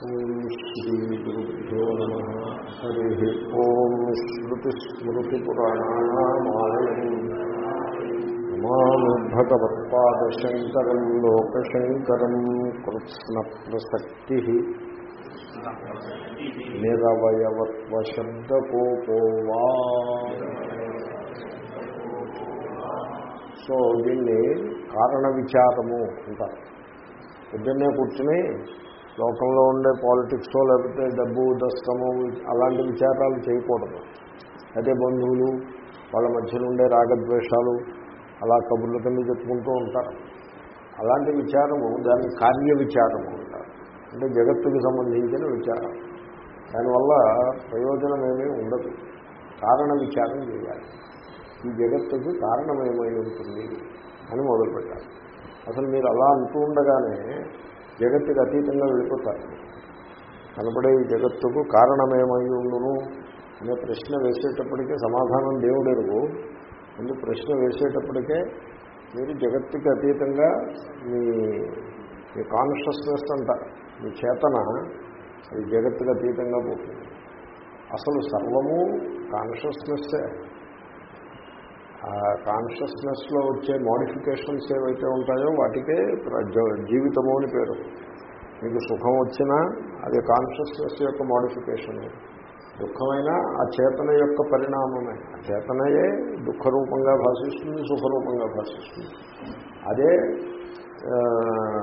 ఓం శ్రీ గురుభ్యో నమ హరి ఓం శ్రుతిస్మృతిపురాణానామాలయం నమామి భగవత్పాదశంకరం లోకశంకరం కృత్స్నప్రసక్తి నిరవయవత్వశబ్దకోపో వా సో దీన్ని కారణ విచారము అంటారు పొద్దున్నే కూర్చుని లోకంలో ఉండే పాలిటిక్స్ లేకపోతే డబ్బు దస్తము అలాంటి విచారాలు చేయకూడదు. అయితే బంధువులు వాళ్ళ మధ్యలో ఉండే రాగద్వేషాలు అలా కబుర్ల కింద చెప్పుకుంటూ ఉంటారు. అలాంటి విచారము దాన్ని కార్య విచారము అంటారు. అంటే జగత్తుకి సంబంధించిన విచారం. దానివల్ల ప్రయోజనం ఏమీ ఉండదు. కారణ విచారం చేయాలి. ఈ జగత్తుకి కారణమేమై ఉంటుంది అని మొదలుపెట్టాలి. అసలు మీరు అలా అంటూ ఉండగానే జగత్తుకు అతీతంగా వెళ్ళిపోతారు. కనపడే ఈ జగత్తుకు కారణమేమై ఉండును అనే ప్రశ్న వేసేటప్పటికే సమాధానం దేవుడెరుగు. ముందు ప్రశ్న వేసేటప్పటికే మీరు జగత్తుకి అతీతంగా మీ మీ కాన్షియస్నెస్ అంటారు మీ చేతన అది జగత్తుకు అతీతంగా పోతుంది. అసలు సర్వము కాన్షియస్నెస్సే కాన్షియస్నెస్లో వచ్చే మోడిఫికేషన్స్ ఏవైతే ఉంటాయో వాటికే జీవితము అని పేరు. మీకు సుఖం వచ్చినా అది కాన్షియస్నెస్ యొక్క మోడిఫికేషన్ దుఃఖమైనా ఆ చేతన యొక్క పరిణామమే. ఆ చేతనయే దుఃఖరూపంగా భాషిస్తుంది సుఖరూపంగా భాషిస్తుంది. అదే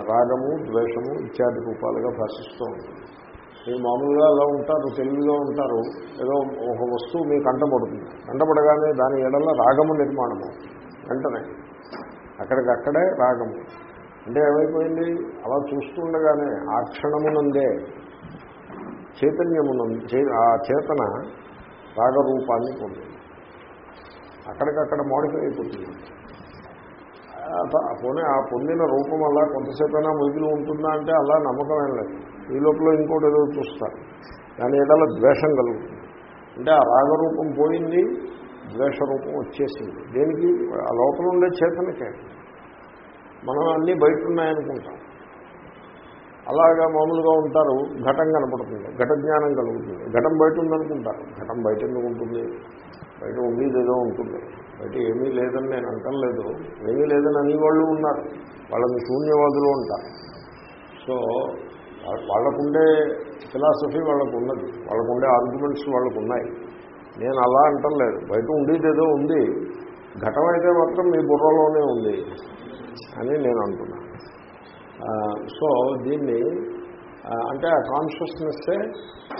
రాగము ద్వేషము ఇత్యాది రూపాలుగా భాషిస్తూ ఉంటుంది. మీరు మామూలుగా అలా ఉంటారు తెలుగులో ఉంటారు ఏదో ఒక వస్తువు మీకు కంటపడుతుంది కంటపడగానే దాని ఎడల రాగము నిర్మాణము వెంటనే. అక్కడికక్కడే రాగము. అంటే ఏమైపోయింది? అలా చూస్తుండగానే ఆ క్షణమునందే చైతన్యమునందు ఆ చేతన రాగరూపాన్ని పొందింది. అక్కడికక్కడ మోడిఫై అయిపోతుంది. పోనీ ఆ పొందిన రూపం అలా కొంతసేపైనా మిగిలి ఉంటుందా అంటే అలా నమ్మకం ఏం లేదు. ఈ లోపల ఇంకోటి ఏదో చూస్తారు దాని ఏదైనా ద్వేషం కలుగుతుంది. అంటే ఆ రాగరూపం పోయింది ద్వేషరూపం వచ్చేసింది. దేనికి? ఆ లోపల ఉండే చేతనకే. మనం అన్నీ బయట ఉన్నాయనుకుంటాం అలాగా మామూలుగా ఉంటారు ఘటం కనపడుతుంది ఘట జ్ఞానం కలుగుతుంది. ఘటం బయట ఉందనుకుంటారు ఘటం బయట ఎందుకు ఉంటుంది? బయట ఉండేది ఏదో ఉంటుంది. బయట ఏమీ లేదని నేను అంటలేదు. ఏమీ లేదని అనేవాళ్ళు ఉన్నారు. వాళ్ళని శూన్యవాదులు ఉంటారు సో వాళ్ళకుండే ఫిలాసఫీ వాళ్ళకు ఉన్నది వాళ్ళకుండే ఆర్గ్యుమెంట్స్ వాళ్ళకు ఉన్నాయి నేను అలా అంటలేదు బయట ఉండేది ఏదో ఉంది. ఘటమైతే అయితే మాత్రం మీ బుర్రలోనే ఉంది అని నేను అంటున్నాను సో దీన్ని అంటే ఆ కాన్షియస్నెస్సే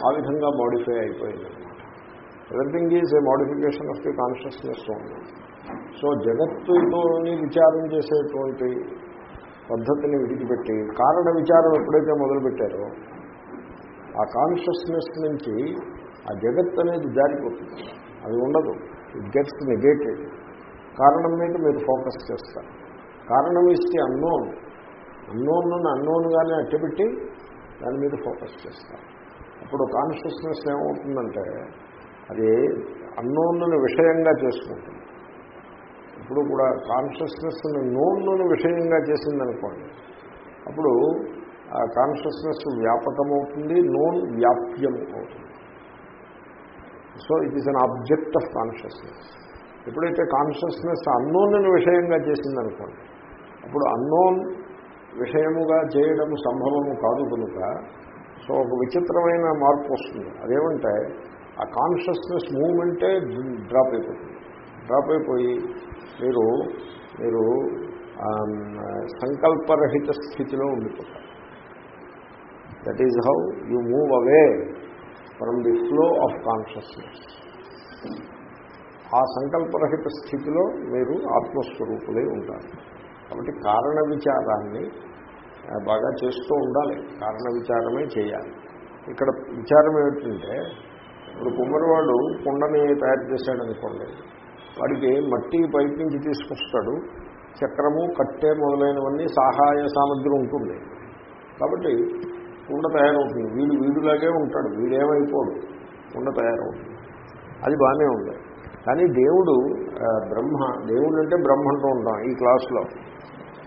ఆ విధంగా మోడిఫై అయిపోయింది అనమాట everything is a modification of the consciousness ఉంది సో జగత్తుతోని విచారం చేసేటువంటి పద్ధతిని విడిచిపెట్టి కారణ విచారం ఎప్పుడైతే మొదలుపెట్టారో ఆ కాన్షియస్నెస్ నుంచి ఆ జగత్ అనేది జారిపోతుంది. అది ఉండదు. ఇట్ గెట్స్ నెగేటెడ్ కారణం మీద మీరు ఫోకస్ చేస్తారు. కారణం ఇస్తే అన్నోన్ అన్నోన్ అన్నోన్గానే అట్టపెట్టి దాని మీద ఫోకస్ చేస్తారు. అప్పుడు కాన్షియస్నెస్ ఏమవుతుందంటే అది అన్నోన్ను విషయంగా చేసుకుంటుంది. ఇప్పుడు కూడా కాన్షియస్నెస్ని నోన్ను విషయంగా చేసిందనుకోండి అప్పుడు ఆ కాన్షియస్నెస్ వ్యాపకమవుతుంది నోన్ వ్యాప్యం అవుతుంది so it is an object of consciousness ఎప్పుడైతే కాన్షియస్నెస్ అన్నోన్ని విషయంగా చేసిందనుకోండి అప్పుడు అన్నోన్ విషయముగా చేయడం సంభవము కాదు కనుక సో ఒక విచిత్రమైన మార్పు వస్తుంది. అదేమంటే ఆ కాన్షియస్నెస్ మూమెంటే డ్రాప్ అయిపోతుంది. డ్రాప్ అయిపోయి మీరు మీరు సంకల్పరహిత స్థితిలో ఉండిపోతారు. That is how you move away from the flow of consciousness ఆ సంకల్పరహిత స్థితిలో మీరు ఆత్మస్వరూపులై ఉంటారు కాబట్టి కారణ విచారాన్ని బాగా చేస్తూ ఉండాలి. కారణ విచారమే చేయాలి. ఇక్కడ విచారం ఏమిటంటే ఇప్పుడు కుమ్మరివాడు కుండని తయారు చేశాడనుకోండి. వాడికి మట్టి బయట నుంచి తీసుకొస్తాడు. చక్రము కట్టె మొదలైనవన్నీ సహాయ సామగ్రి ఉంటుంది. కాబట్టి కుండ తయారవుతుంది. వీడు వీడిలాగే ఉంటాడు. వీడేమైపోడు? కుండ తయారవుతుంది. అది బాగానే ఉంది. కానీ దేవుడు బ్రహ్మ దేవుడు అంటే బ్రహ్మంటూ ఉంటాం ఈ క్లాస్లో.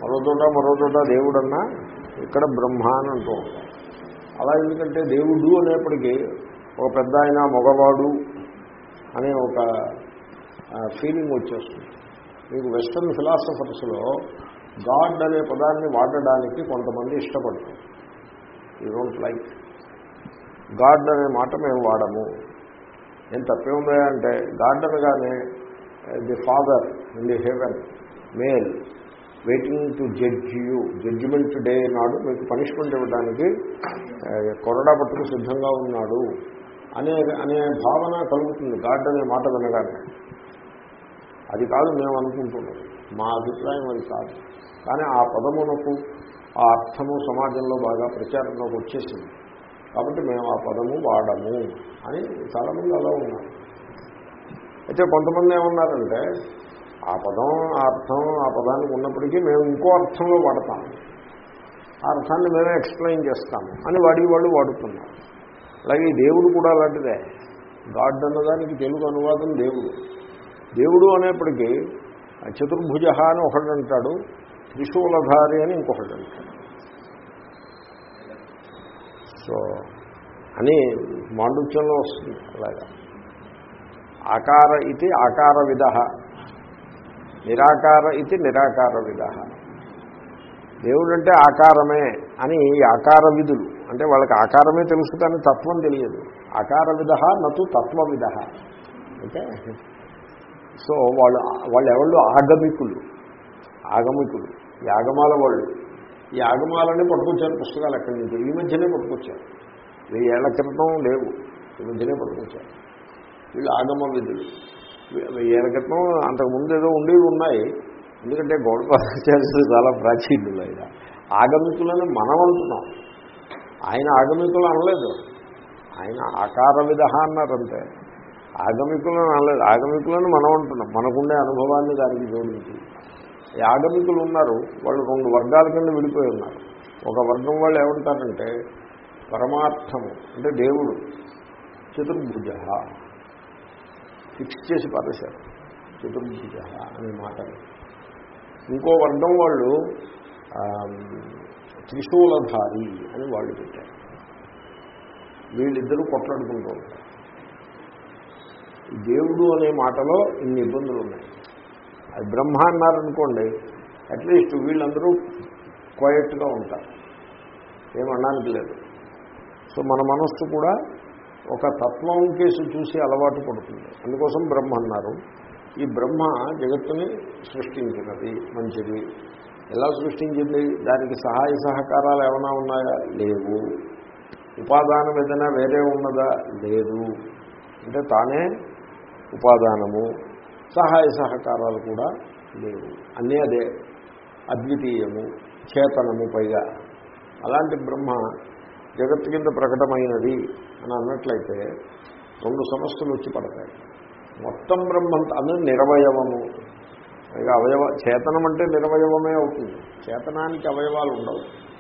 మరో చోట మరో చోట దేవుడన్నా ఇక్కడ బ్రహ్మ అని అంటూ ఉంటాం. అలా ఎందుకంటే దేవుడు అనేప్పటికీ ఒక పెద్ద ఆయన మగవాడు అనే ఒక ఫీలింగ్ వచ్చేస్తుంది. మీకు వెస్ట్రన్ ఫిలాసఫర్స్లో గాడ్ అనే పదాన్ని వాడడానికి కొంతమంది ఇష్టపడతారు. యూ డోంట్ లైక్ గాడ్ అనే మాట మేము వాడము. ఏం తప్పే ఉందా అంటే గాడ్ అనగానే the father in the heaven male waiting to judge you judgement day నాడు మీకు పనిష్మెంట్ ఇవ్వడానికి uh, కొరడా పట్టుకు సిద్ధంగా ఉన్నాడు. అనే అనే భావన కలుగుతుంది. గాడ్ అనే మాట వినగానే అది కాదు మేము అనుకుంటున్నాం. మా అభిప్రాయం అది కాదు. కానీ ఆ పదమునకు ఆ అర్థము సమాజంలో బాగా ప్రచారంలోకి వచ్చేసింది. కాబట్టి మేము ఆ పదము వాడము అని చాలామంది అలా ఉన్నారు. అయితే కొంతమంది ఏమన్నారంటే ఆ పదం ఆ అర్థం ఆ పదానికి ఉన్నప్పటికీ మేము ఇంకో అర్థంలో వాడతాము. ఆ అర్థాన్ని మేమే ఎక్స్ప్లెయిన్ చేస్తాము అని వాడి వాళ్ళు వాడుతున్నారు. అలాగే ఈ దేవుడు కూడా అలాంటిదే. గాడ్ అన్నదానికి తెలుగు అనువాదం దేవుడు. దేవుడు అనేప్పటికీ చతుర్భుజ అని ఒకడు అంటాడు త్రిశూలధారి అని ఇంకొకటి అంటాడు. సో అని మాండుత్యంలో వస్తుంది అలాగా. ఆకార ఇది ఆకార విధ. నిరాకార ఇది నిరాకార విధ. దేవుడు అంటే ఆకారమే అని ఆకార విధులు అంటే వాళ్ళకి ఆకారమే తెలుసు కానీ తత్వం తెలియదు. ఆకార విధ నటు తత్వవిధ అంటే సో వాళ్ళు వాళ్ళు ఎవళ్ళు ఆగమికులు. ఆగమికులు. యాగమాల వాళ్ళు. ఈ ఆగమాలని పట్టుకొచ్చారు పుస్తకాలు ఎక్కడి నుంచి. ఈ మధ్యనే పట్టుకొచ్చారు. వెయ్యేళ్ళ క్రితం లేవు. ఈ మధ్యనే పట్టుకొచ్చారు. వీళ్ళు ఆగమ విధులు. వెయ్యేళ్ళ క్రితం అంతకుముందు ఏదో ఉండేవి ఉన్నాయి. ఎందుకంటే గౌడపాదాచార్యులు చాలా ప్రాచీనులు ఆయన. ఆగమికులని మనం అంటున్నాం. ఆయన ఆగమికులు అనలేదు. ఆయన ఆకార విధ అన్నారంటే ఆగమికులను అనలేదు. ఆగమికులను మనం అంటున్నాం. మనకుండే అనుభవాన్ని దానికి జోడించి. ఆగమికులు ఉన్నారు. వాళ్ళు రెండు వర్గాల కింద విడిపోయి ఉన్నారు. ఒక వర్గం వాళ్ళు ఏమంటారంటే పరమార్థము అంటే దేవుడు చతుర్భుజ ఫిక్స్ చేసి పారేశారు. చతుర్భుజ అనే మాటని. ఇంకో వర్గం వాళ్ళు త్రిశూలధారి అని వాళ్ళు పెట్టారు. వీళ్ళిద్దరూ కొట్లాడుకుంటూ ఉంటారు. దేవుడు అనే మాటలో ఇన్ని ఇబ్బందులు ఉన్నాయి. అది బ్రహ్మ అన్నారనుకోండి అట్లీస్ట్ వీళ్ళందరూ క్వయట్గా ఉంటారు. ఏమనడానికి లేదు సో మన మనస్సు కూడా ఒక తత్వం కేసు చూసి అలవాటు పడుతుంది. అందుకోసం బ్రహ్మ అన్నారు. ఈ బ్రహ్మ జగత్తుని సృష్టించినది మంచిది. ఎలా సృష్టించింది? దానికి సహాయ సహకారాలు ఏమైనా ఉన్నాయా? లేవు. ఉపాదానం ఏదైనా వేరే ఉన్నదా? లేదు. అంటే తానే ఉపాదానము సహాయ సహకారాలు కూడా లేవు. అన్నీ అదే అద్వితీయము చేతనము పైగా. అలాంటి బ్రహ్మ జగత్తు కింద ప్రకటమైనది అని అన్నట్లయితే రెండు సమస్యలు వచ్చి పడతాయి. మొత్తం బ్రహ్మ అన్నది నిరవయవము. పైగా అవయవ చేతనం అంటే నిరవయవమే అవుతుంది. చేతనానికి అవయవాలు ఉండవు.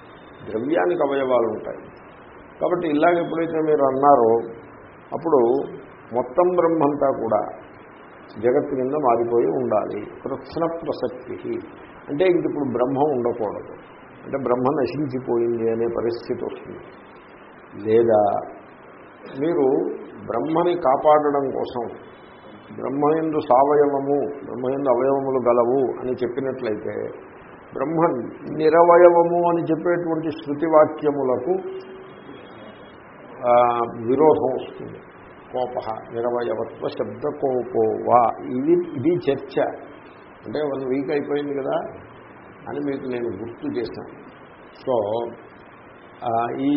ద్రవ్యానికి అవయవాలు ఉంటాయి. కాబట్టి ఇలాగ ఎప్పుడైతే మీరు అన్నారో అప్పుడు మొత్తం బ్రహ్మంతా కూడా జగత్తు కింద మారిపోయి ఉండాలి. కృత్న ప్రసక్తి. అంటే ఇంక ఇప్పుడు బ్రహ్మ ఉండకూడదు. అంటే బ్రహ్మ నశించిపోయింది అనే పరిస్థితి వస్తుంది. లేదా మీరు బ్రహ్మని కాపాడడం కోసం బ్రహ్మయందు సావయవము బ్రహ్మయందు అవయవములు గలవు అని చెప్పినట్లయితే బ్రహ్మ నిరవయవము అని చెప్పేటువంటి శృతివాక్యములకు విరోధం వస్తుంది. కోప నిరవయవత్వ శబ్దకోపోవా ఇది ఇది చర్చ. అంటే వన్ వీక్ అయిపోయింది కదా అని మీకు నేను గుర్తు చేశాను. సో ఈ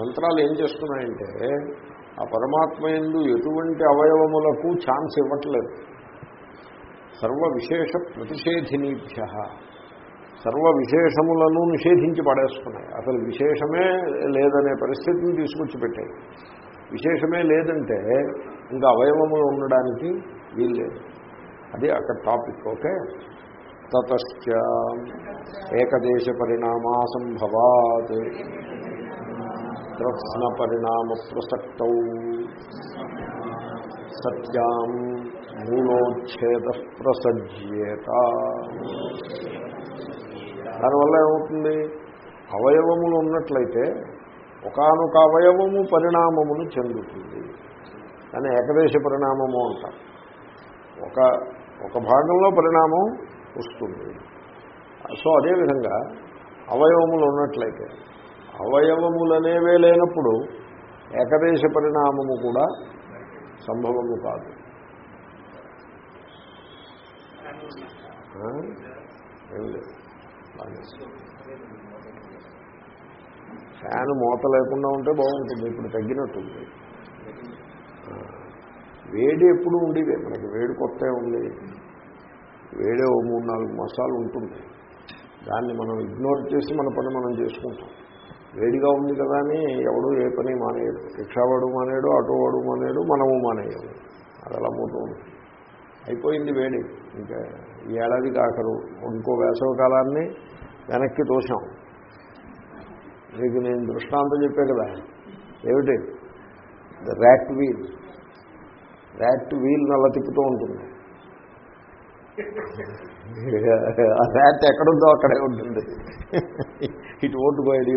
మంత్రాలు ఏం చేస్తున్నాయంటే ఆ పరమాత్మ ఎందు ఎటువంటి అవయవములకు ఛాన్స్ ఇవ్వట్లేదు. సర్వ విశేష ప్రతిషేధినీభ్య సర్వ విశేషములను నిషేధించి పడేస్తున్నాయి. అసలు విశేషమే లేదనే పరిస్థితిని తీసుకొచ్చి పెట్టాయి. విశేషమే లేదంటే ఇంకా అవయవములు ఉండడానికి వీల్లేదు. అది అక్కడ టాపిక్ ఓకే? తతశ్చ ఏకదేశ పరిణామా సంభవాత్ ప్రశ్న పరిణామ ప్రసక్త సత్యాం మూలోచ్ఛేద ప్రసజ్యేత దానివల్ల ఏమవుతుంది? అవయవములు ఉన్నట్లయితే ఒకనొక అవయవము పరిణామమును చెందుతుంది. కానీ ఏకదేశ పరిణామము అంటారు. ఒక ఒక భాగంలో పరిణామం వస్తుంది. సో అదేవిధంగా అవయవములు ఉన్నట్లయితే అవయవములనేవే లేనప్పుడు ఏకదేశ పరిణామము కూడా సంభవము కాదు. ఏం లేదు. ఫ్యాన్ మూత లేకుండా ఉంటే బాగుంటుంది ఇప్పుడు తగ్గినట్టుంది వేడి ఎప్పుడు ఉండేది మనకి వేడి కొత్త ఉంది. వేడే ఓ మూడు నాలుగు మసాలు ఉంటుంది. దాన్ని మనం ఇగ్నోర్ చేసి మన పని మనం చేసుకుంటాం. వేడిగా ఉంది కదా అని ఎవడు ఏ పని మానేయడు. రిక్షావాడు మానేడు ఆటోవాడు మానేడు మనము మానేయడు అది అలా పోతూ అయిపోయింది వేడి. ఇంకా ఈ ఏడాది కాకరు ఇంకో వేసవ కాలాన్ని వెనక్కి తోసాం మీకు నేను దృష్టాంతం చెప్పే కదా. ఏమిటి? ర్యాట్ వీల్ ర్యాట్ వీల్ నల్ల తిప్పుతూ ఉంటుంది. ఆ ర్యాట్ ఎక్కడుందో అక్కడే ఉంటుంది. ఇటు ఓటు పోయేది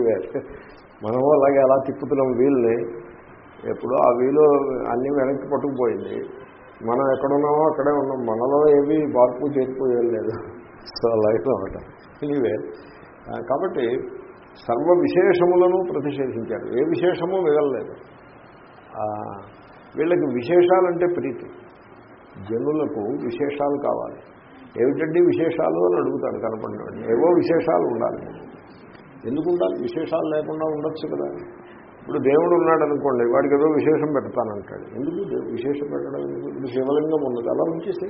మనము అలాగే అలా తిప్పుతున్నాం వీల్ని ఎప్పుడో ఆ వీలు అన్నీ వెనక్కి పట్టుకుపోయింది. మనం ఎక్కడున్నామో అక్కడే ఉన్నాం. మనలో ఏవి మార్పు చేరిపోయేది లేదు. సో అలాగే అనమాట ఎనీవే కాబట్టి సర్వ విశేషములను ప్రతిషేధించారు ఏ విశేషము మిగలలేదు. వీళ్ళకి విశేషాలంటే ప్రీతి. జనులకు విశేషాలు కావాలి. ఏమిటండి విశేషాలు అని అడుగుతాడు కనపడినవాడిని. ఏవో విశేషాలు ఉండాలి. ఎందుకు ఉండాలి విశేషాలు లేకుండా ఉండొచ్చు కదా. ఇప్పుడు దేవుడు ఉన్నాడు అనుకోండి వాడికి ఏదో విశేషం పెడతానంటాడు. ఎందుకు విశేషం పెట్టడం ఎందుకు? ఇప్పుడు శివలింగం ఉన్నది అలా ఉంచేసి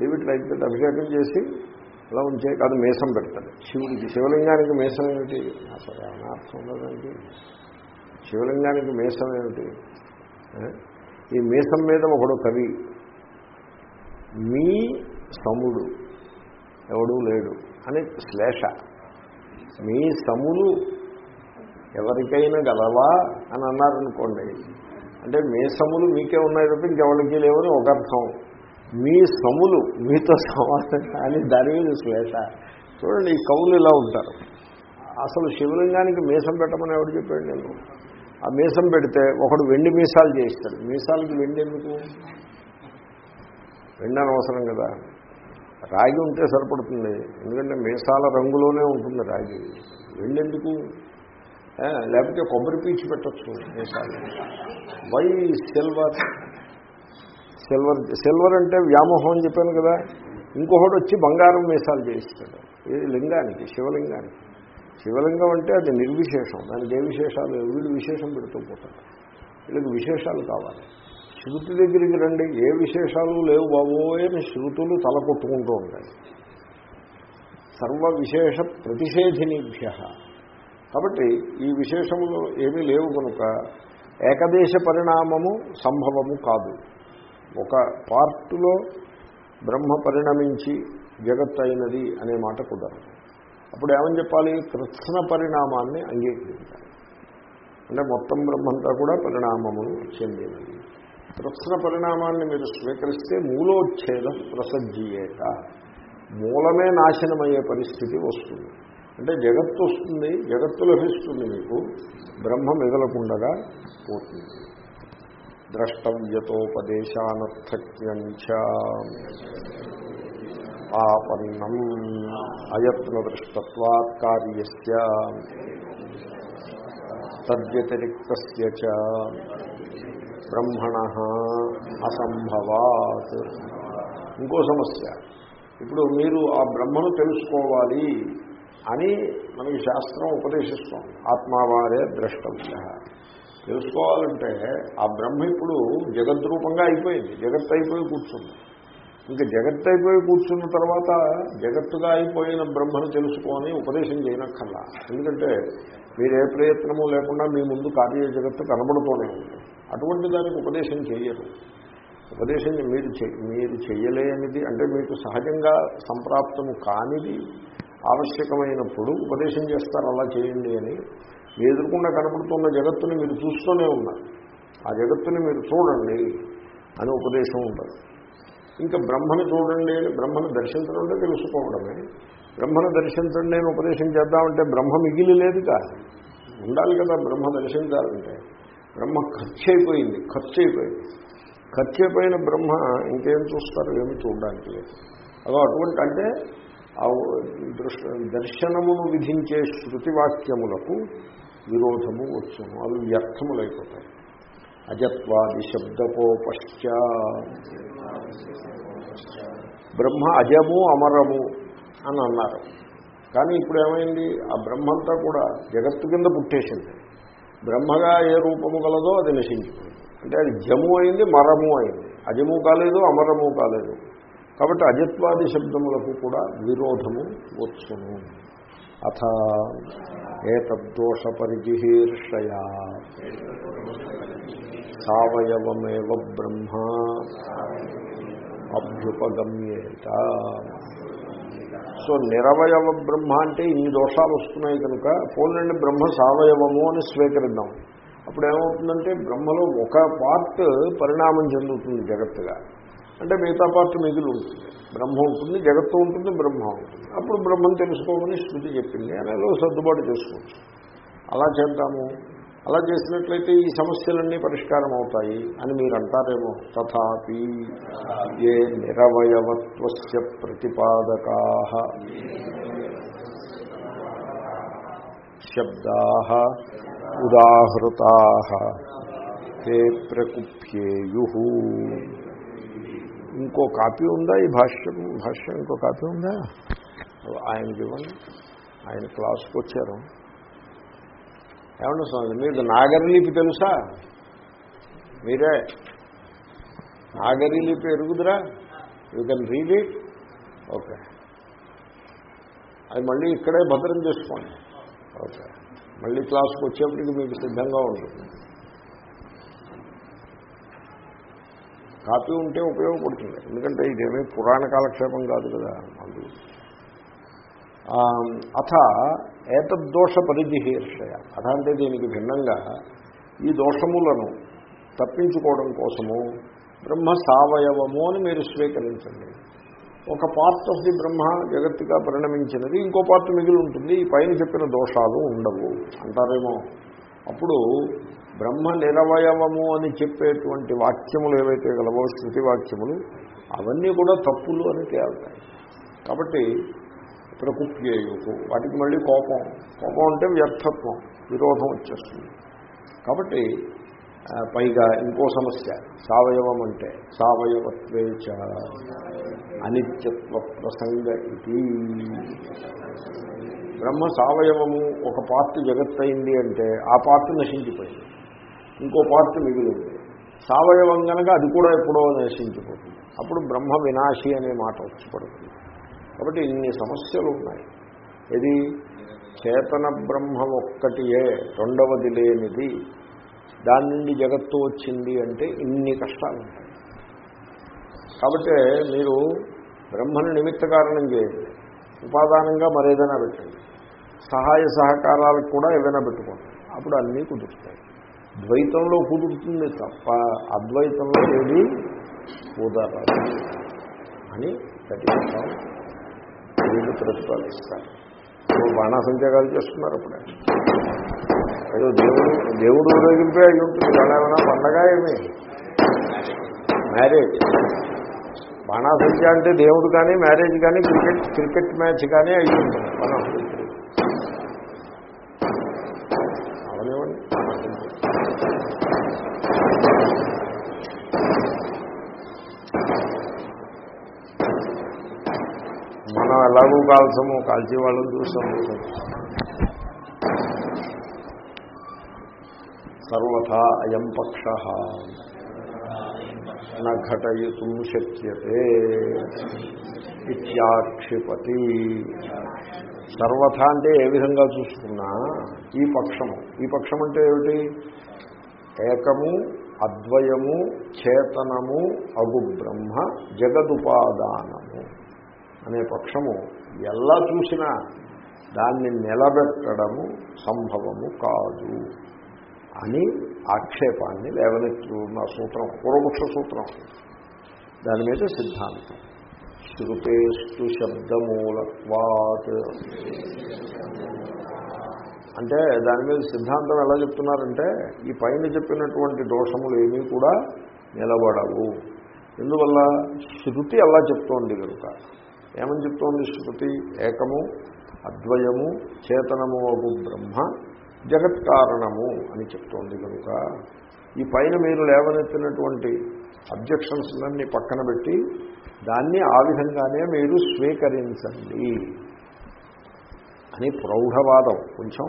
లిమిట్ లైక్ అభిషేకం చేసి అలా ఉంచే కాదు మేసం పెడతాడు శివుడికి శివలింగానికి మేసం ఏమిటి? అసలు అనార్థం లేదండి శివలింగానికి మేసం ఏమిటి? ఈ మీసం మీద ఒకడు కవి మీ సముడు ఎవడూ లేడు అని శ్లేష. మీ సముడు ఎవరికైనా గలవా? అని అన్నారనుకోండి. అంటే మీ సములు మీకే ఉన్నాయి తప్ప ఇంకెవరికి లేవని ఒక అర్థం. మీ సములు మీతో సమానం అని దాని మీద శ్వేత. చూడండి ఈ కవులు ఇలా ఉంటారు. అసలు శివలింగానికి మీసం పెట్టమని ఎవడు చెప్పాడు నేను ఆ మీసం పెడితే ఒకడు వెండి మీసాలు చేయిస్తాడు. మీసాలకి వెండి ఎందుకు? వెండి అనవసరం కదా. రాగి ఉంటే సరిపడుతుంది. ఎందుకంటే మీసాల రంగులోనే ఉంటుంది రాగి. వెండి ఎందుకు? లేకపోతే కొబ్బరి పీచు పెట్టచ్చు మీసాలు. వై సిల్వర్ సిల్వర్ సిల్వర్ అంటే వ్యామోహం అని చెప్పాను కదా. ఇంకొకటి వచ్చి బంగారం మీసాలు చేయిస్తాడు. ఇది లింగానికి శివలింగానికి. శివలింగం అంటే అది నిర్విశేషం. దానికి ఏ విశేషాలు వీళ్ళు విశేషం పెడుతూ పోతాడు. వీళ్ళకి విశేషాలు కావాలి. శృతి దగ్గరికి రండి. ఏ విశేషాలు లేవు బాబో అని శృతులు తలకొట్టుకుంటూ ఉంటాయి. సర్వ విశేష ప్రతిషేధినిభ్య. కాబట్టి ఈ విశేషములు ఏమీ లేవు కనుక ఏకదేశ పరిణామము సంభవము కాదు. ఒక పార్టులో బ్రహ్మ పరిణమించి జగత్ అయినది అనే మాట కుదరదు. అప్పుడు ఏమని చెప్పాలి? కృత్న పరిణామాన్ని అంగీకరించాలి. అంటే మొత్తం బ్రహ్మంతా కూడా పరిణామమును చెందినది. కృత్న పరిణామాన్ని మీరు స్వీకరిస్తే మూలోచ్ఛేదం ప్రసజ్జీయేట మూలమే నాశనమయ్యే పరిస్థితి వస్తుంది. అంటే జగత్తు వస్తుంది జగత్తు లభిస్తుంది మీకు బ్రహ్మ మిగలకుండగా పోతుంది. ద్రష్టవ్యతోపదేశానర్థక్యంచ ఆపన్నం అయత్న దృష్టత్వాత్ తద్వ్యతిరిక్త బ్రహ్మణ అసంభవాత్. ఇంకో సమస్య. ఇప్పుడు మీరు ఆ బ్రహ్మను తెలుసుకోవాలి అని మనకి శాస్త్రం ఉపదేశిస్తోంది. ఆత్మావారే ద్రష్టవ్య తెలుసుకోవాలంటే ఆ బ్రహ్మ ఇప్పుడు జగద్రూపంగా అయిపోయింది. జగత్ అయిపోయి కూర్చుంది. ఇంకా జగత్ అయిపోయి కూర్చున్న తర్వాత జగత్తుగా అయిపోయిన బ్రహ్మను తెలుసుకొని ఉపదేశం చేయనక్కర్లా. ఎందుకంటే మీరు ఏ ప్రయత్నము లేకుండా మీ ముందు కార్య జగత్తు కనబడుతూనే ఉంది. అటువంటి దానికి ఉపదేశం చేయరు. ఉపదేశం మీరు చెయ్- మీరు చేయలేనిది అంటే మీకు సహజంగా సంప్రాప్తము కానిది ఆవశ్యకమైనప్పుడు ఉపదేశం చేస్తారు అలా చేయండి అని. మీ ఎదురుకుండా కనబడుతున్న జగత్తుని మీరు చూస్తూనే ఉన్నారు. ఆ జగత్తుని మీరు చూడండి అని ఉపదేశం ఉంటుంది. ఇంకా బ్రహ్మను చూడండి అని బ్రహ్మను దర్శించడం అంటే తెలుసుకోవడమే. బ్రహ్మను దర్శించండి అని ఉపదేశం చేద్దామంటే బ్రహ్మ మిగిలి లేదుగా ఉండాలి కదా బ్రహ్మ దర్శించాలంటే. బ్రహ్మ ఖర్చు అయిపోయింది ఖర్చు అయిపోయింది ఖర్చు అయిపోయిన బ్రహ్మ ఇంకేం చూస్తారు ఏమి చూడడానికి లేదు. అదో అటువంటి అంటే దర్శనమును విధించే శృతివాక్యములకు విరోధము వచ్చును. అవి వ్యర్థములైపోతాయి. అజత్వాది శబ్దకోపశ్చ. బ్రహ్మ అజము అమరము అని అన్నారు. కానీ ఇప్పుడు ఏమైంది? ఆ బ్రహ్మంతా కూడా జగత్తు కింద పుట్టేసింది. బ్రహ్మగా ఏ రూపము గలదో అది నశించిపోయింది. అంటే అది జము అయింది మరము అయింది. అజము కాలేదు అమరము కాలేదు. కాబట్టి అజత్వాది శబ్దములకు కూడా విరోధము వచ్చును. అథ ఏతద్దోష పరిజిహీర్షయా. సవయవమేవ బ్రహ్మ అభ్యుపగమ్యేత. సో నిరవయవ బ్రహ్మ అంటే ఇన్ని దోషాలు వస్తున్నాయి కనుక పోలండి బ్రహ్మ సవయవము అని స్వీకరిద్దాం. అప్పుడు ఏమవుతుందంటే బ్రహ్మలో ఒక పార్ట్ పరిణామం చెందుతుంది జగత్తుగా. అంటే మిగతా పార్ట్ మిగిలి ఉంటుంది. బ్రహ్మ ఉంటుంది జగత్తు ఉంటుంది బ్రహ్మ ఉంటుంది. అప్పుడు బ్రహ్మను తెలుసుకోమని శృతి చెప్పింది. అనేది సర్దుబాటు చేసుకోవచ్చు. అలా చేద్దాము. అలా చేసినట్లయితే ఈ సమస్యలన్నీ పరిష్కారం అవుతాయి అని మీరు అంటారేమో తథాపి ఏ నిరవయవత్వస్య ప్రతిపాదకా శబ్దా ఉదాహృతా. తే ప్రకుప్యేయు. ఇంకో కాపీ ఉందా? ఈ భాష్యం భాష్యం ఇంకో కాపీ ఉందా? ఆయనకి ఇవ్వండి. ఆయన క్లాస్కి వచ్చారు. ఏమన్నా స్వామి మీకు నాగరిలిపి తెలుసా? మీరే. నాగరిలిపి ఎరుగుదురా? You can read it okay అది మళ్ళీ ఇక్కడే భద్రం చేసుకోండి. ఓకే మళ్ళీ క్లాస్కి వచ్చేప్పటికి మీకు సిద్ధంగా ఉంటుంది. కాపీ ఉంటే ఉపయోగపడుతుంది. ఎందుకంటే ఇదేమీ పురాణ కాలక్షేపం కాదు కదా. అది. అథ ఏతద్దోష పరిధిహీర్షయ. అథ అంటే దీనికి భిన్నంగా ఈ దోషములను తప్పించుకోవడం కోసము బ్రహ్మ సావయవము అని మీరు స్వీకరించండి. ఒక పార్ట్ ఆఫ్ ది బ్రహ్మ జగత్తుగా పరిణమించినది ఇంకో పార్ట్ మిగిలి ఉంటుంది. ఈ పైన చెప్పిన దోషాలు ఉండవు. అంటారేమో. అప్పుడు బ్రహ్మ నిరవయవము అని చెప్పేటువంటి వాక్యములు ఏవైతే గలవో శృతి వాక్యములు అవన్నీ కూడా తప్పులు అని తేలుతాయి. కాబట్టి ప్రకుప్యేయుకు వాటికి మళ్ళీ కోపం. కోపం అంటే వ్యర్థత్వం విరోధం వచ్చేస్తుంది. కాబట్టి పైగా ఇంకో సమస్య సావయవం అంటే సావయవత్వేచ అనిత్యత్వ ప్రసంగ ఇది. బ్రహ్మ సావయవము ఒక పార్ట్ జగత్తయింది అంటే ఆ పార్ట్ నశించిపోయింది. ఇంకో పార్ట్ మిగిలింది. సావయవం కనుక అది కూడా ఎప్పుడో నశించిపోతుంది అప్పుడు బ్రహ్మ వినాశి అనే మాట వచ్చి పడుతుంది కాబట్టి ఇన్ని సమస్యలు ఉన్నాయి ఇది చేతన బ్రహ్మ ఒక్కటియే రెండవది లేనిది. దాని నుండి జగత్తు వచ్చింది అంటే ఇన్ని కష్టాలు ఉంటాయి కాబట్టి మీరు బ్రహ్మను నిమిత్త కారణం చేయండి. ఉపాదానంగా మరేదైనా పెట్టండి. సహాయ సహకారాలకు కూడా ఏదైనా పెట్టుకోండి. అప్పుడు అన్నీ కుదురుతాయి. ద్వైతంలో కుదురుతుంది తప్ప అద్వైతంలో ఏది కుదరదు అని కఠినం వీళ్ళు ప్రతిపాదిస్తారు. బాణాసంత్యాగాలు చేస్తున్నారు అప్పుడే. ఏదో దేవుడు దేవుడు ఊరేగింపే అయి ఉంటుంది. కానీ ఏమైనా పండగ ఏమి? మ్యారేజ్ బాణాసంఖ్య అంటే దేవుడు కానీ మ్యారేజ్ కానీ క్రికెట్ క్రికెట్ మ్యాచ్ కానీ అయి ఉంటుంది. ఎలాగూ కాల్సము కాల్చే వాళ్ళని చూసాము సర్వథా అయం పక్ష. నఘటయుతం శక్యతే ఇత్యాక్షిపతి. సర్వథా అంటే ఏ విధంగా చూసుకున్నా ఈ పక్షము ఈ పక్షం అంటే ఏమిటి? ఏకము అద్వయము చేతనము అగు బ్రహ్మ జగదుపాదానము అనే పక్షము ఎలా చూసినా దాన్ని నిలబెట్టడము సంభవము కాదు అని ఆక్షేపాన్ని లేవనెత్తున్న సూత్రం పూర్వపక్ష సూత్రం. దాని మీద సిద్ధాంతం. శృతేస్తు శబ్దమూలత్వాత్. అంటే దాని మీద సిద్ధాంతం ఎలా చెప్తున్నారంటే ఈ పైన చెప్పినటువంటి దోషములు ఏమీ కూడా నిలబడవు. ఎందువల్ల? శృతి అలా చెప్తోంది కనుక. ఏమని చెప్తోంది శృతి? ఏకము అద్వయము చేతనము అగు బ్రహ్మ జగత్కారణము అని చెప్తోంది కనుక. ఈ పైన మీరు లేవనెత్తినటువంటి అబ్జెక్షన్స్ అన్ని పక్కన పెట్టి దాన్ని ఆ విధంగానే మీరు స్వీకరించండి అని ప్రౌఢవాదం. కొంచెం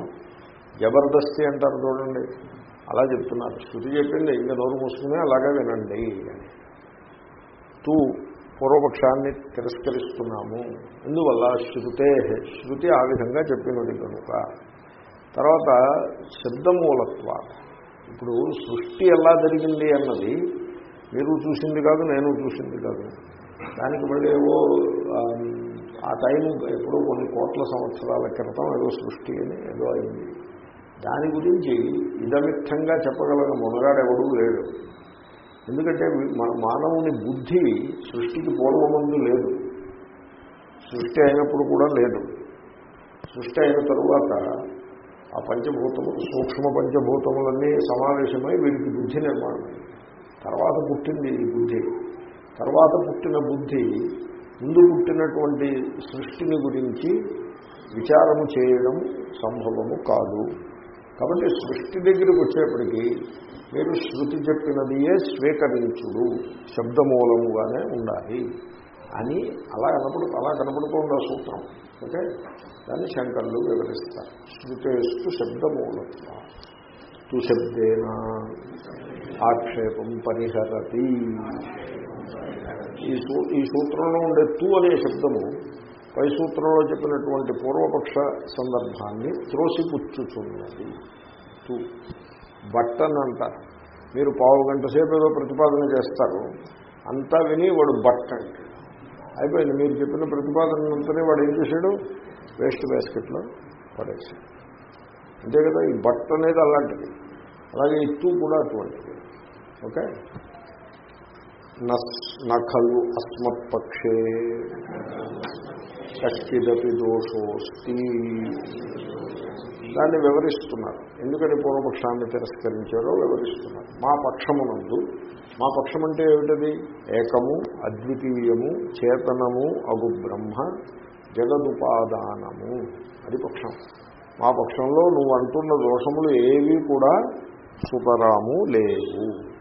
జబర్దస్తి అంటారు చూడండి. అలా చెప్తున్నారు. శృతి చెప్పింది ఇంకా నోరు మూసుకుని అలాగే వినండి అని. తూ పూర్వపక్షాన్ని తిరస్కరిస్తున్నాము. ఇందువల్ల శృతే శృతి ఆ విధంగా చెప్పినది కనుక. తర్వాత శబ్దమూలత్వ ఇప్పుడు సృష్టి ఎలా జరిగింది అన్నది మీరు చూసింది కాదు నేను చూసింది కాదు. దానికి మళ్ళీ ఏవో ఆ టైం ఎప్పుడో కొన్ని కోట్ల సంవత్సరాల క్రితం ఏదో సృష్టి అని ఏదో అయింది. దాని గురించి ఇదమిత్తంగా చెప్పగలిగిన మునగాడెవడూ లేడు. ఎందుకంటే మన మానవుని బుద్ధి సృష్టికి పూర్వమందు లేదు. సృష్టి అయినప్పుడు కూడా లేదు. సృష్టి అయిన తరువాత ఆ పంచభూతము సూక్ష్మ పంచభూతములన్నీ సమావేశమై వీడికి బుద్ధి నిర్మాణం తర్వాత పుట్టింది ఈ బుద్ధి. తర్వాత పుట్టిన బుద్ధి ముందు పుట్టినటువంటి సృష్టిని గురించి విచారము చేయడం సంభవము కాదు. కాబట్టి సృష్టి దగ్గరికి వచ్చేప్పటికీ మీరు శృతి చెప్పినదియే స్వీకరించుడు శబ్దమూలముగానే ఉండాలి అని అలా కనపడు అలా కనపడుతోంది ఆ సూత్రం. ఓకే? దాన్ని శంకర్లు వివరిస్తారు. శృతేస్తు శబ్దమూలత్వ. తు శబ్దేన ఆక్షేపం పరిహరతి. ఈ సూ ఈ సూత్రంలో ఉండే తు అనే శబ్దము పై సూత్రంలో చెప్పినటువంటి పూర్వపక్ష సందర్భాన్ని త్రోసిపుచ్చుచున్నది. టూ బట్టన్ అంటారు మీరు పావు గంట సేపు ఏదో ప్రతిపాదన చేస్తారు. అంతా విని వాడు బట్ట అయిపోయింది. మీరు చెప్పిన ప్రతిపాదన అంతనే వాడు ఏం చేశాడు? వేస్ట్ బాస్కెట్లో పడేసాడు అంతే కదా? ఈ బట్ట అనేది అలాంటిది. అలాగే ఇత్తు కూడా అటువంటిది. ఓకే? నఖలు అస్మత్పక్షే. కచ్చిదపి దోషోస్తి. దాన్ని వివరిస్తున్నారు. ఎందుకని పూర్వపక్షాన్ని తిరస్కరించారో వివరిస్తున్నారు. మా పక్షమునందు. మా పక్షం అంటే ఏమిటది? ఏకము అద్వితీయము చేతనము అగు బ్రహ్మ జగదుపాదానము. అది పక్షం. మా పక్షంలో నువ్వు అంటున్న దోషములు ఏవి కూడా సుతరాము లేవు.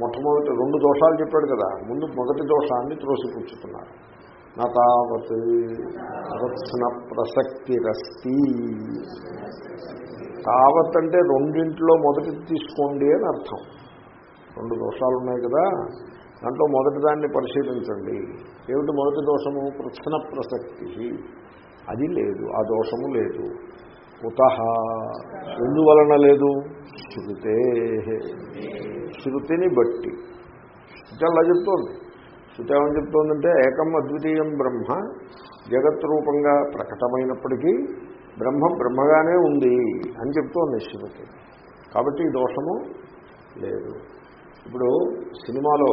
మొట్టమొదటి రెండు దోషాలు చెప్పాడు కదా. ముందు మొదటి దోషాన్ని త్రోసిపుచ్చుతున్నారు. నా రత్న ప్రసక్తిరస్తి. తావత్ అంటే రెండింటిలో మొదటి తీసుకోండి అని అర్థం. రెండు దోషాలు ఉన్నాయి కదా దాంట్లో మొదటి దాన్ని పరిశీలించండి. ఏమిటి మొదటి దోషము? ప్రశ్న ప్రసక్తి. అది లేదు ఆ దోషము లేదు. కుత ఎందువలన లేదు? శృతే. శృతిని బట్టి. శృతి అలా చెప్తోంది. శృతి ఏమని చెప్తోందంటే ఏకం అద్వితీయం బ్రహ్మ జగత్ రూపంగా ప్రకటమైనప్పటికీ బ్రహ్మ బ్రహ్మగానే ఉంది అని చెప్తోంది శృతి కాబట్టి దోషము లేదు. ఇప్పుడు సినిమాలో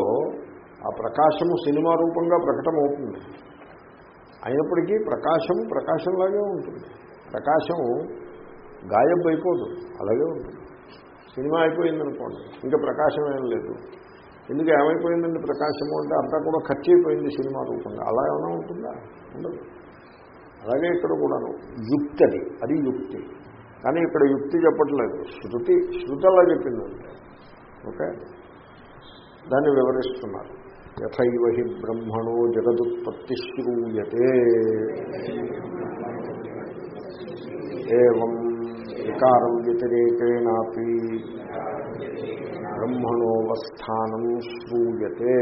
ఆ ప్రకాశము సినిమా రూపంగా ప్రకటమవుతుంది. అయినప్పటికీ ప్రకాశం ప్రకాశంలాగే ఉంటుంది. ప్రకాశం గాయబ్ అయిపోదు అలాగే ఉంటుంది. సినిమా అయిపోయిందనుకోండి ఇంకా ప్రకాశం ఏం లేదు. ఎందుకు ఏమైపోయిందండి ప్రకాశము అంటే అంతా కూడా ఖర్చు అయిపోయింది సినిమా రూపంగా. అలా ఏమైనా ఉంటుందా? ఉండదు. అలాగే ఇక్కడ కూడాను యుక్తి అది అది యుక్తి. కానీ ఇక్కడ యుక్తి చెప్పట్లేదు. శృతి శృతి అలా చెప్పిందంటే ఓకే? దాన్ని వివరిస్తున్నారు. యథైవ హి బ్రహ్మణో జగదుత్పత్తి శ్రూయతే. ఏం వికారం వ్యతిరేకేణాపి బ్రహ్మణోవస్థానం శ్రూయతే.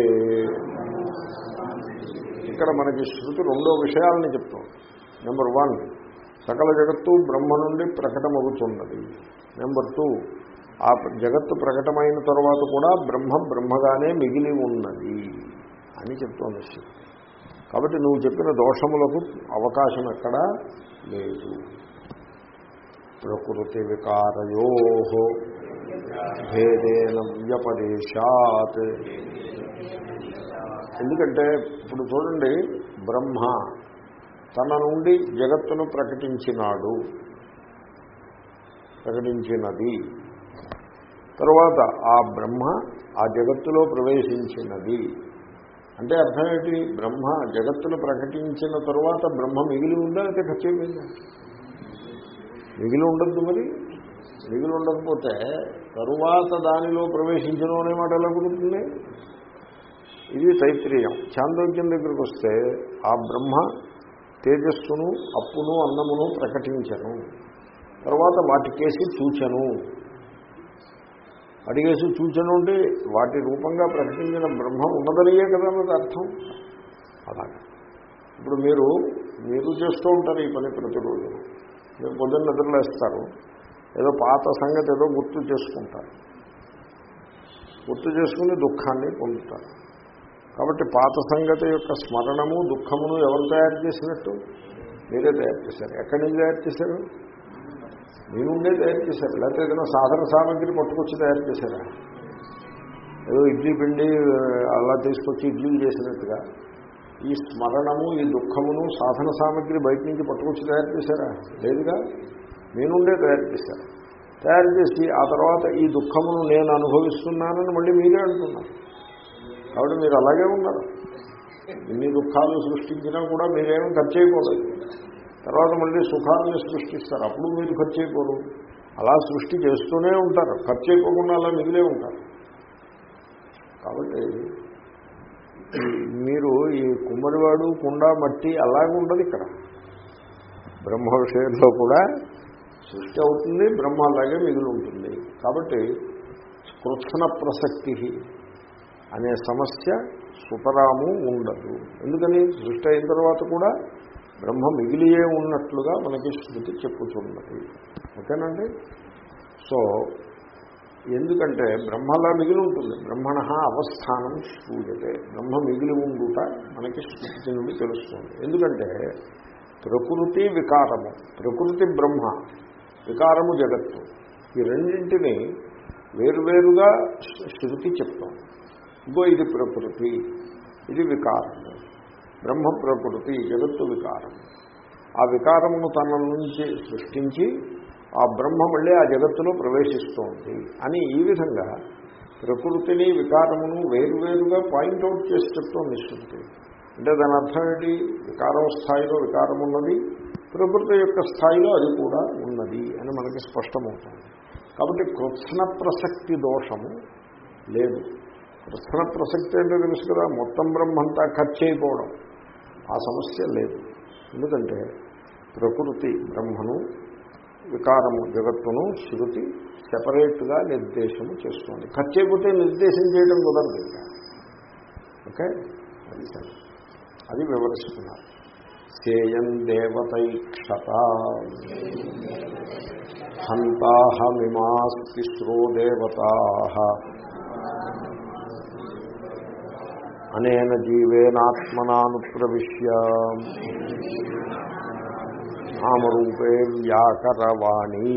ఇక్కడ మనకి శృతి రెండో విషయాలని చెప్తాం. నెంబర్ వన్ సకల జగత్తు బ్రహ్మ నుండి ప్రకటమవుతున్నది. నెంబర్ టూ ఆ జగత్తు ప్రకటమైన తర్వాత కూడా బ్రహ్మ బ్రహ్మగానే మిగిలి ఉన్నది అని చెప్తోంది శృతి. కాబట్టి నువ్వు చెప్పిన దోషములకు అవకాశం ఎక్కడా లేదు. ప్రకృతి వికారయో భేదేన వ్యపదేశాత్. ఎందుకంటే ఇప్పుడు చూడండి బ్రహ్మ తన నుండి జగత్తును ప్రకటించినాడు ప్రకటించినది. తరువాత ఆ బ్రహ్మ ఆ జగత్తులో ప్రవేశించినది. అంటే అర్థం ఏంటి? బ్రహ్మ జగత్తును ప్రకటించిన తరువాత బ్రహ్మ మిగిలి ఉందా అయితే ఖచ్చితంగా మిగిలి ఉండద్దు మరి. మిగిలి ఉండకపోతే తరువాత దానిలో ప్రవేశించడం అనే మాట ఎలా కుదురుతుంది? ఇది తైత్రీయం. చాంద్రోగ్యం దగ్గరికి వస్తే ఆ బ్రహ్మ తేజస్సును అప్పును అన్నమును ప్రకటించను. తర్వాత వాటికేసి చూచను. అడిగేసి చూచను అంటే వాటి రూపంగా ప్రకటించిన బ్రహ్మ ఉన్నదనియే కదా అన్నది అర్థం. అలాగే. ఇప్పుడు మీరు మీరు చేస్తూ ఉంటారు ఈ పని ప్రతిరోజు. మీరు పొద్దున్న నిద్రలేస్తారు. ఏదో పాత సంగతి ఏదో గుర్తు చేసుకుంటారు. గుర్తు చేసుకుని దుఃఖాన్ని పొందుతారు. కాబట్టి పాత సంగతి యొక్క స్మరణము దుఃఖమును ఎవరు తయారు చేసినట్టు? మీరే తయారు చేశారు. ఎక్కడి నుంచి తయారు చేశారు? మీ నుండే తయారు చేశారు. లేకపోతే ఏదైనా సాధన సామాగ్రి పట్టుకొచ్చి తయారు చేశారా? ఏదో ఇడ్లీ పిండి అలా తీసుకొచ్చి ఇడ్లీ చేసినట్టుగా. ఈ స్మరణము ఈ దుఃఖమును సాధన సామగ్రి బయట నుంచి పట్టుకొచ్చి తయారు చేశారా? లేదుగా? నేనుండే తయారు చేశారు తయారు చేసి ఆ తర్వాత ఈ దుఃఖమును నేను అనుభవిస్తున్నానని మళ్ళీ మీరే అంటున్నారు. కాబట్టి మీరు అలాగే ఉన్నారు. ఇన్ని దుఃఖాలు సృష్టించినా కూడా మీరేమీ ఖర్చు అయిపోలేదు. తర్వాత మళ్ళీ సుఖాలను సృష్టిస్తారు. అప్పుడు మీరు ఖర్చు అయిపోరు. అలా సృష్టి చేస్తూనే ఉంటారు. ఖర్చు అయిపోకుండా అలా మిగిలే ఉంటారు. కాబట్టి మీరు ఈ కుమ్మరివాడు కుండ మట్టి అలాగే ఉండదు ఇక్కడ. బ్రహ్మ విషయంలో కూడా సృష్టి అవుతుంది బ్రహ్మ అలాగే మిగిలి ఉంటుంది. కాబట్టి కృత్సన ప్రసక్తి అనే సమస్య సుతరాము ఉండదు. ఎందుకని? సృష్టి అయిన తర్వాత కూడా బ్రహ్మ మిగిలియే ఉన్నట్లుగా మనకి శృతి చెప్పుతున్నది. ఓకేనండి? సో ఎందుకంటే బ్రహ్మలా మిగిలి ఉంటుంది. బ్రహ్మణ అవస్థానం సూర్యతే. బ్రహ్మ మిగిలి ఉండుట మనకి స్థితి నుండి తెలుస్తుంది. ఎందుకంటే ప్రకృతి వికారము ప్రకృతి బ్రహ్మ వికారము జగత్తు ఈ రెండింటినీ వేరువేరుగా శృతి చెప్తాం. ఇంకో ఇది ప్రకృతి ఇది వికారము బ్రహ్మ ప్రకృతి జగత్తు వికారం. ఆ వికారమును తన నుంచి సృష్టించి ఆ బ్రహ్మ మళ్ళీ ఆ జగత్తులో ప్రవేశిస్తోంది అని ఈ విధంగా ప్రకృతిని వికారమును వేరువేరుగా పాయింట్అవుట్ చేసి చెప్తోంది శృతి. అంటే దాని అర్థం ఏంటి? వికారం స్థాయిలో వికారం ఉన్నది ప్రకృతి యొక్క స్థాయిలో అది కూడా ఉన్నది అని మనకి స్పష్టమవుతుంది. కాబట్టి కృత్స్న ప్రసక్తి దోషము లేదు. కృత్స్న ప్రసక్తి అంటే తెలుసు కదా మొత్తం బ్రహ్మంతా ఖర్చు అయిపోవడం. ఆ సమస్య లేదు. ఎందుకంటే ప్రకృతి బ్రహ్మను వికారము జగత్తును శృతి సెపరేట్గా నిర్దేశము చేస్తుంది ఖర్చు అయిపోతే నిర్దేశం చేయడం కుదరదు ఓకే? అది సరే. అది వివరిస్తున్నారు. సేయం దేవతైక్షత హంతాహమిమాస్తిస్రో దేవతా. అనేన జీవేనాత్మనాను ప్రవిశ్య నామరూపే వ్యాకరవాణి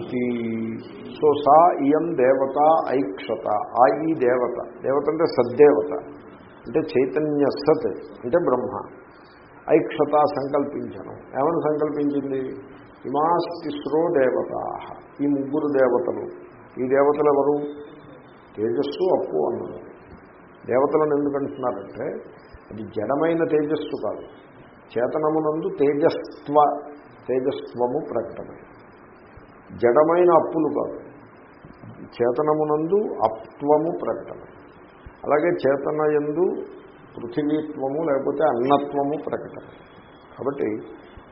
ఇది. సో సా ఇయం దేవత ఐక్షత. ఆ ఈ దేవత. దేవత అంటే సద్దేవత. అంటే చైతన్య సత్ అంటే బ్రహ్మ. ఐక్షత సంకల్పించను. ఏమని సంకల్పించింది? ఇమాస్తిస్రో దేవత. ఈ ముగ్గురు దేవతలు. ఈ దేవతలు ఎవరు? తేజస్సు అప్పు అన్నది దేవతలను ఎందుకంటున్నారంటే అది జడమైన తేజస్సు కాదు. చేతనమునందు తేజస్వ తేజస్వము ప్రకటమే. జడమైన అప్పులు కాదు. చేతనమునందు అప్త్వము ప్రకటమే. అలాగే చేతన ఎందు పృథివీత్వము లేకపోతే అన్నత్వము ప్రకటన కాబట్టి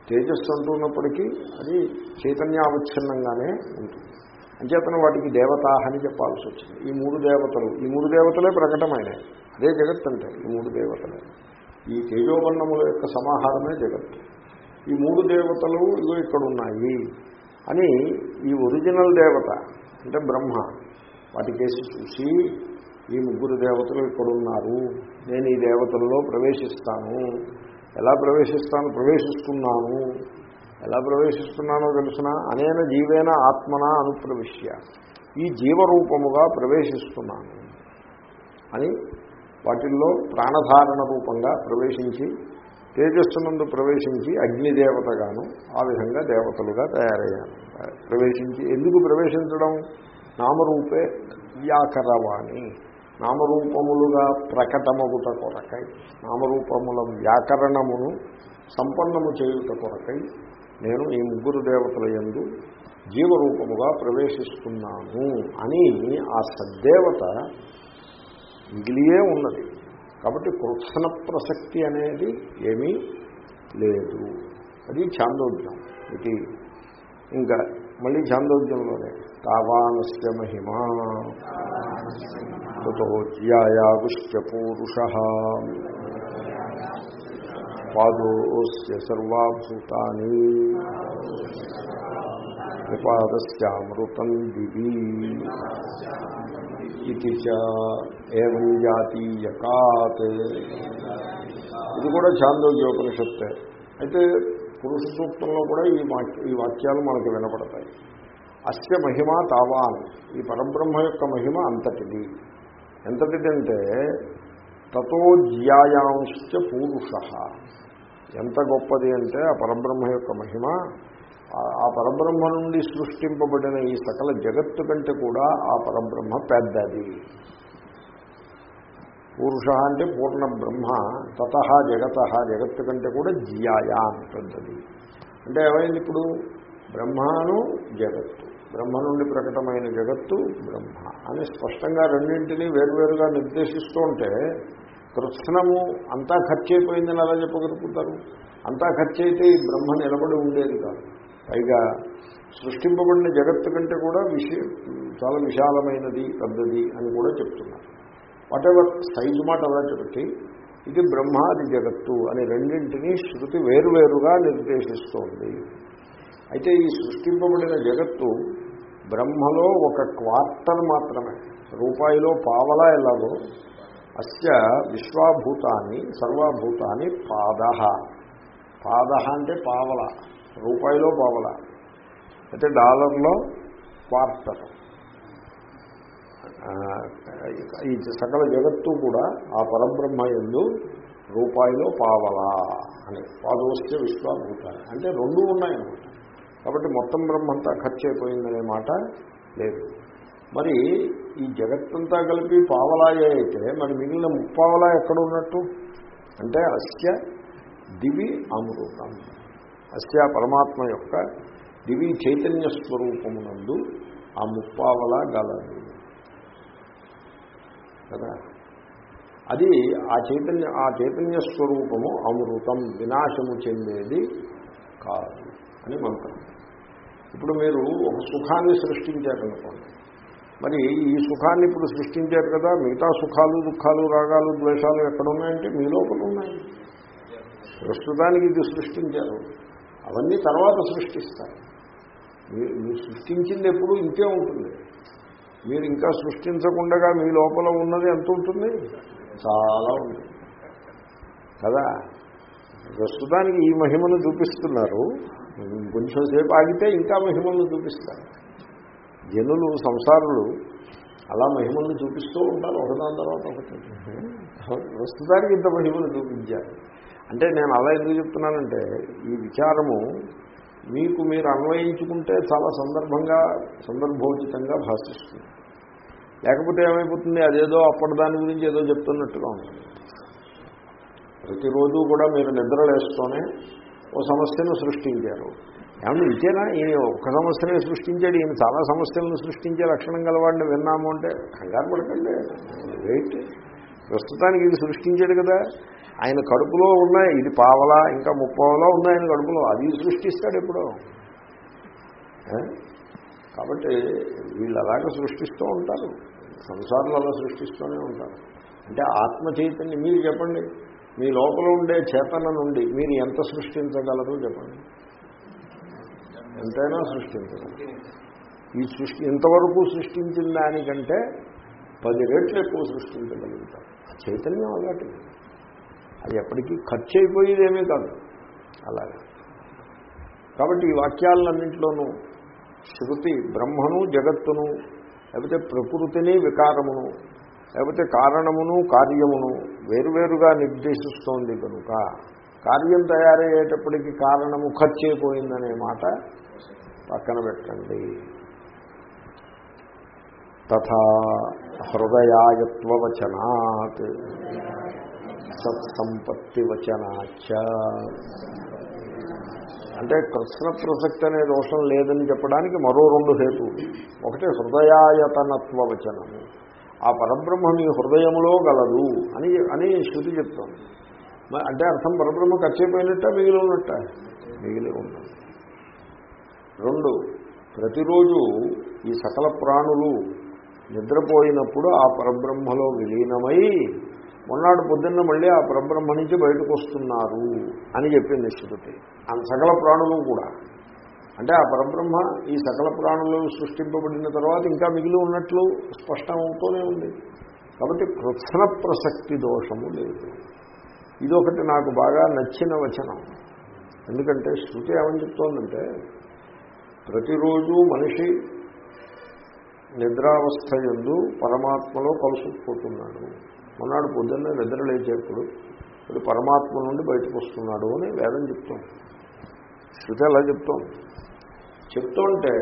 తేజస్సు అంటున్నప్పటికీ అది చైతన్యావచ్ఛిన్నంగానే ఉంటుంది. అంచేతన వాటికి దేవత అని చెప్పాల్సి వచ్చింది ఈ మూడు దేవతలు ఈ మూడు దేవతలే ప్రకటమైనవి. అదే జగత్ అంటే ఈ మూడు దేవతలే. ఈ తేజోబన్నముల యొక్క సమాహారమే జగత్తు ఈ మూడు దేవతలు ఇవి ఇక్కడ ఉన్నాయి అని ఈ ఒరిజినల్ దేవత అంటే బ్రహ్మ వాటికేసి చూసి ఈ ముగ్గురు దేవతలు ఇక్కడున్నారు. నేను ఈ దేవతల్లో ప్రవేశిస్తాను. ఎలా ప్రవేశిస్తాను? ప్రవేశిస్తున్నాను. ఎలా ప్రవేశిస్తున్నానో తెలిసిన? అనేన జీవేన ఆత్మన అనుప్రవిశ్య. ఈ జీవరూపముగా ప్రవేశిస్తున్నాను అని వాటిల్లో ప్రాణధారణ రూపంగా ప్రవేశించి తేజస్సునందు ప్రవేశించి అగ్నిదేవతగాను ఆ విధంగా దేవతలుగా తయారయ్యాను ప్రవేశించి ఎందుకు ప్రవేశించడం? నామరూపే వ్యాకరవాణి. నామరూపములుగా ప్రకటమగుట కొరకై నామరూపముల వ్యాకరణమును సంపన్నము చేయుట కొరకై నేను ఈ ముగ్గురు దేవతల యందు జీవరూపముగా ప్రవేశిస్తున్నాను అని ఆ సద్దేవత మిగిలియే ఉన్నది. కాబట్టి కృత్సన ప్రసక్తి అనేది ఏమీ లేదు. అది ఛాందోగ్యం. ఇది ఇంకా మళ్ళీ ఛాందోగ్యంలోనే. తావానస్య మహిమా. తతో పూరుష. పాదోస్య సర్వాభూతాని. నిపాదస్యామృతం దివీ. ఇది చ ఏం జాతీయకాత్ ఇది కూడా చాందోగ్యోపనిషత్తే అయితే పురుష సూక్తంలో కూడా ఈ వాక్య ఈ వాక్యాలు మనకు వినపడతాయి. అస్య మహిమ తావాన్. ఈ పరబ్రహ్మ యొక్క మహిమ అంతటిది. ఎంతటిదంటే తతో జ్యాయాంశ్చ పూరుష. ఎంత గొప్పది అంటే ఆ పరబ్రహ్మ యొక్క మహిమ ఆ- పరబ్రహ్మ నుండి సృష్టింపబడిన ఈ సకల జగత్తు కంటే కూడా ఆ పరబ్రహ్మ పెద్దది. పురుష అంటే పూర్ణ బ్రహ్మ తత జగత జగత్తు కంటే కూడా జియాయా పెద్దది. అంటే ఏమైంది ఇప్పుడు? బ్రహ్మను జగత్తు బ్రహ్మ నుండి ప్రకటమైన జగత్తు బ్రహ్మ అని స్పష్టంగా రెండింటినీ వేరువేరుగా నిర్దేశిస్తూ ఉంటే కృత్స్నము అంతా ఖర్చు అయిపోయిందని అలా చెప్పగలుగుతారు? అంతా ఖర్చు అయితే ఈ బ్రహ్మ నిలబడి ఉండేది కాదు. పైగా సృష్టింపబడిన జగత్తు కంటే కూడా విశ చాలా విశాలమైనది పెద్దది అని కూడా చెప్తున్నారు. వాటెవర్ సైజు మాట అలాంటి పెట్టి ఇది బ్రహ్మాది జగత్తు అని రెండింటినీ శృతి వేరువేరుగా నిర్దేశిస్తోంది. అయితే ఈ సృష్టింపబడిన జగత్తు బ్రహ్మలో ఒక క్వార్టర్ మాత్రమే. రూపాయిలో పావలా ఎలాగో? అస్య విశ్వాభూతాన్ని సర్వభూతాన్ని పాద పాద అంటే పావల. రూపాయిలో పావల అయితే డాలర్లో క్వార్టర్ ఈ సకల జగత్తు కూడా ఆ పరబ్రహ్మ ఎందు రూపాయిలో పావలా అని పాదోస్య విశ్వాభూతాన్ని అంటే రెండు ఉన్నాయన్నమాట. కాబట్టి మొత్తం బ్రహ్మంతా ఖర్చు అయిపోయిందనే మాట లేదు. మరి ఈ జగత్తంతా కలిపి పావలాయే అయితే మరి మిగిలిన ముప్పావలా ఎక్కడ ఉన్నట్టు అంటే అస్య దివి అమృతం. అస్య పరమాత్మ యొక్క దివి చైతన్య స్వరూపమునందు ఆ ముప్పావలా గలదు. కదా? అది ఆ చైతన్య ఆ చైతన్య స్వరూపము అమృతం వినాశము చెందేది కాదు అని మంత్రం. ఇప్పుడు మీరు ఒక సుఖాన్ని సృష్టించారనుకోండి. మరి ఈ సుఖాన్ని ఇప్పుడు సృష్టించారు కదా మిగతా సుఖాలు దుఃఖాలు రాగాలు ద్వేషాలు ఎక్కడ ఉన్నాయంటే మీ లోపల ఉన్నాయి. ప్రస్తుతానికి ఇది సృష్టించారు. అవన్నీ తర్వాత సృష్టిస్తారు. మీరు సృష్టించింది ఎప్పుడు ఇంకే ఉంటుంది. మీరు ఇంకా సృష్టించకుండా మీ లోపల ఉన్నది ఎంత ఉంటుంది? చాలా ఉంటుంది. కదా? ప్రస్తుతానికి ఈ మహిమను చూపిస్తున్నారు. కొంచెం సేపు ఆగితే ఇంకా మహిమలను చూపిస్తారు. జనులు సంసారులు అలా మహిమల్ని చూపిస్తూ ఉంటారు ఒకదాని తర్వాత ఒకటి. ప్రస్తుతానికి ఇంత మహిమను చూపించారు. అంటే నేను అలా ఎందుకు చెప్తున్నానంటే ఈ విచారము మీకు మీరు అన్వయించుకుంటే చాలా సందర్భంగా సందర్భోచితంగా భాషిస్తుంది. లేకపోతే ఏమైపోతుంది? అదేదో అప్పటి దాని గురించి ఏదో చెప్తున్నట్టుగా ఉంటుంది ప్రతిరోజు కూడా మీరు నిద్రలేస్తూనే ఓ సమస్యను సృష్టించారు. ఏమన్నా ఇచ్చేనా ఈయన ఒక్క సమస్యనే సృష్టించాడు. ఈయన చాలా సమస్యలను సృష్టించే లక్షణం గలవాడిని విన్నాము అంటే కంగారు పడకండి. వెయిట్. ప్రస్తుతానికి ఇది సృష్టించాడు కదా. ఆయన కడుపులో ఉన్నాయి. ఇది పావలా ఇంకా ముప్పావలా ఉన్నాయి ఆయన కడుపులో. అది సృష్టిస్తాడు ఎప్పుడో. కాబట్టి వీళ్ళు అలాగే సృష్టిస్తూ ఉంటారు. సంసారంలో అలా సృష్టిస్తూనే ఉంటారు. అంటే ఆత్మ చైతన్యం మీరు చెప్పండి. మీ లోపల ఉండే చేతన నుండి మీరు ఎంత సృష్టించగలరు చెప్పండి. ఎంతైనా సృష్టించగలరు. ఈ సృష్టి ఇంతవరకు సృష్టించిన దానికంటే పది రెట్లు ఎక్కువ సృష్టించగలుగుతారు. చైతన్యం అలాంటిది. అది ఎప్పటికీ ఖర్చు అయిపోయేదేమీ కాదు. అలాగే. కాబట్టి ఈ వాక్యాలన్నింటిలోనూ శృతి బ్రహ్మను జగత్తును లేకపోతే ప్రకృతిని వికారమును లేకపోతే కారణమును కార్యమును వేరువేరుగా నిర్దేశిస్తోంది కనుక కార్యం తయారయ్యేటప్పటికి కారణము ఖర్చు అయిపోయిందనే మాట పక్కన పెట్టండి. తథా హృదయాయత్వవచనాత్. సత్సంపత్తి వచనాచ అంటే కృష్ణ ప్రసక్తి అనే దోషం లేదని చెప్పడానికి మరో రెండు హేతువులు. ఒకటి హృదయాయతనత్వ వచనము ఆ పరబ్రహ్మ మీ హృదయంలో గలదు అని అని శృతి చెప్తాను అంటే అర్థం పరబ్రహ్మ ఖర్చైపోయినట్ట మిగిలి ఉన్నట్ట? మిగిలి ఉన్నది. రెండు ప్రతిరోజు ఈ సకల ప్రాణులు నిద్రపోయినప్పుడు ఆ పరబ్రహ్మలో విలీనమై మొన్నాడు పొద్దున్న మళ్ళీ ఆ పరబ్రహ్మ నుంచి బయటకు వస్తున్నారు అని చెప్పింది శృతి. ఆ సకల ప్రాణులు కూడా. అంటే ఆ పరబ్రహ్మ ఈ సకల ప్రాణులు సృష్టింపబడిన తర్వాత ఇంకా మిగిలి ఉన్నట్లు స్పష్టం అవుతూనే ఉంది. కాబట్టి కృత్సన ప్రసక్తి దోషము లేదు. ఇదొకటి నాకు బాగా నచ్చిన వచనం. ఎందుకంటే శృతి ఏమని చెప్తోందంటే ప్రతిరోజు మనిషి నిద్రావస్థ ఎందు పరమాత్మలో కలుసుకుపోతున్నాడు. మొన్నాడు పొద్దున్నే నిద్ర లేచేప్పుడు ఇప్పుడు పరమాత్మ నుండి బయటకు వస్తున్నాడు అని వేదం చెప్తాం శృతి అలా చెప్తాం చెప్తుంటే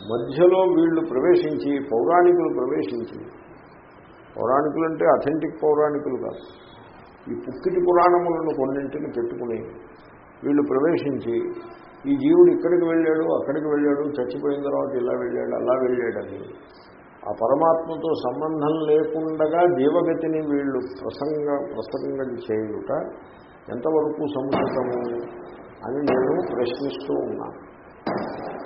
మధ్యలో వీళ్ళు ప్రవేశించి పౌరాణికులు ప్రవేశించి పౌరాణికులు అంటే అథెంటిక్ పౌరాణికులు కాదు. ఈ పుక్కిటి పురాణములను కొన్నింటిని పెట్టుకుని వీళ్ళు ప్రవేశించి ఈ జీవుడు ఇక్కడికి వెళ్ళాడు అక్కడికి వెళ్ళాడు చచ్చిపోయిన తర్వాత ఇలా వెళ్ళాడు అలా వెళ్ళాడు అని ఆ పరమాత్మతో సంబంధం లేకుండగా జీవగతిని వీళ్ళు ప్రసంగ ప్రసంగం చేయుట ఎంతవరకు సముచితము అని నేను ప్రశ్నిస్తూ ఉన్నాను.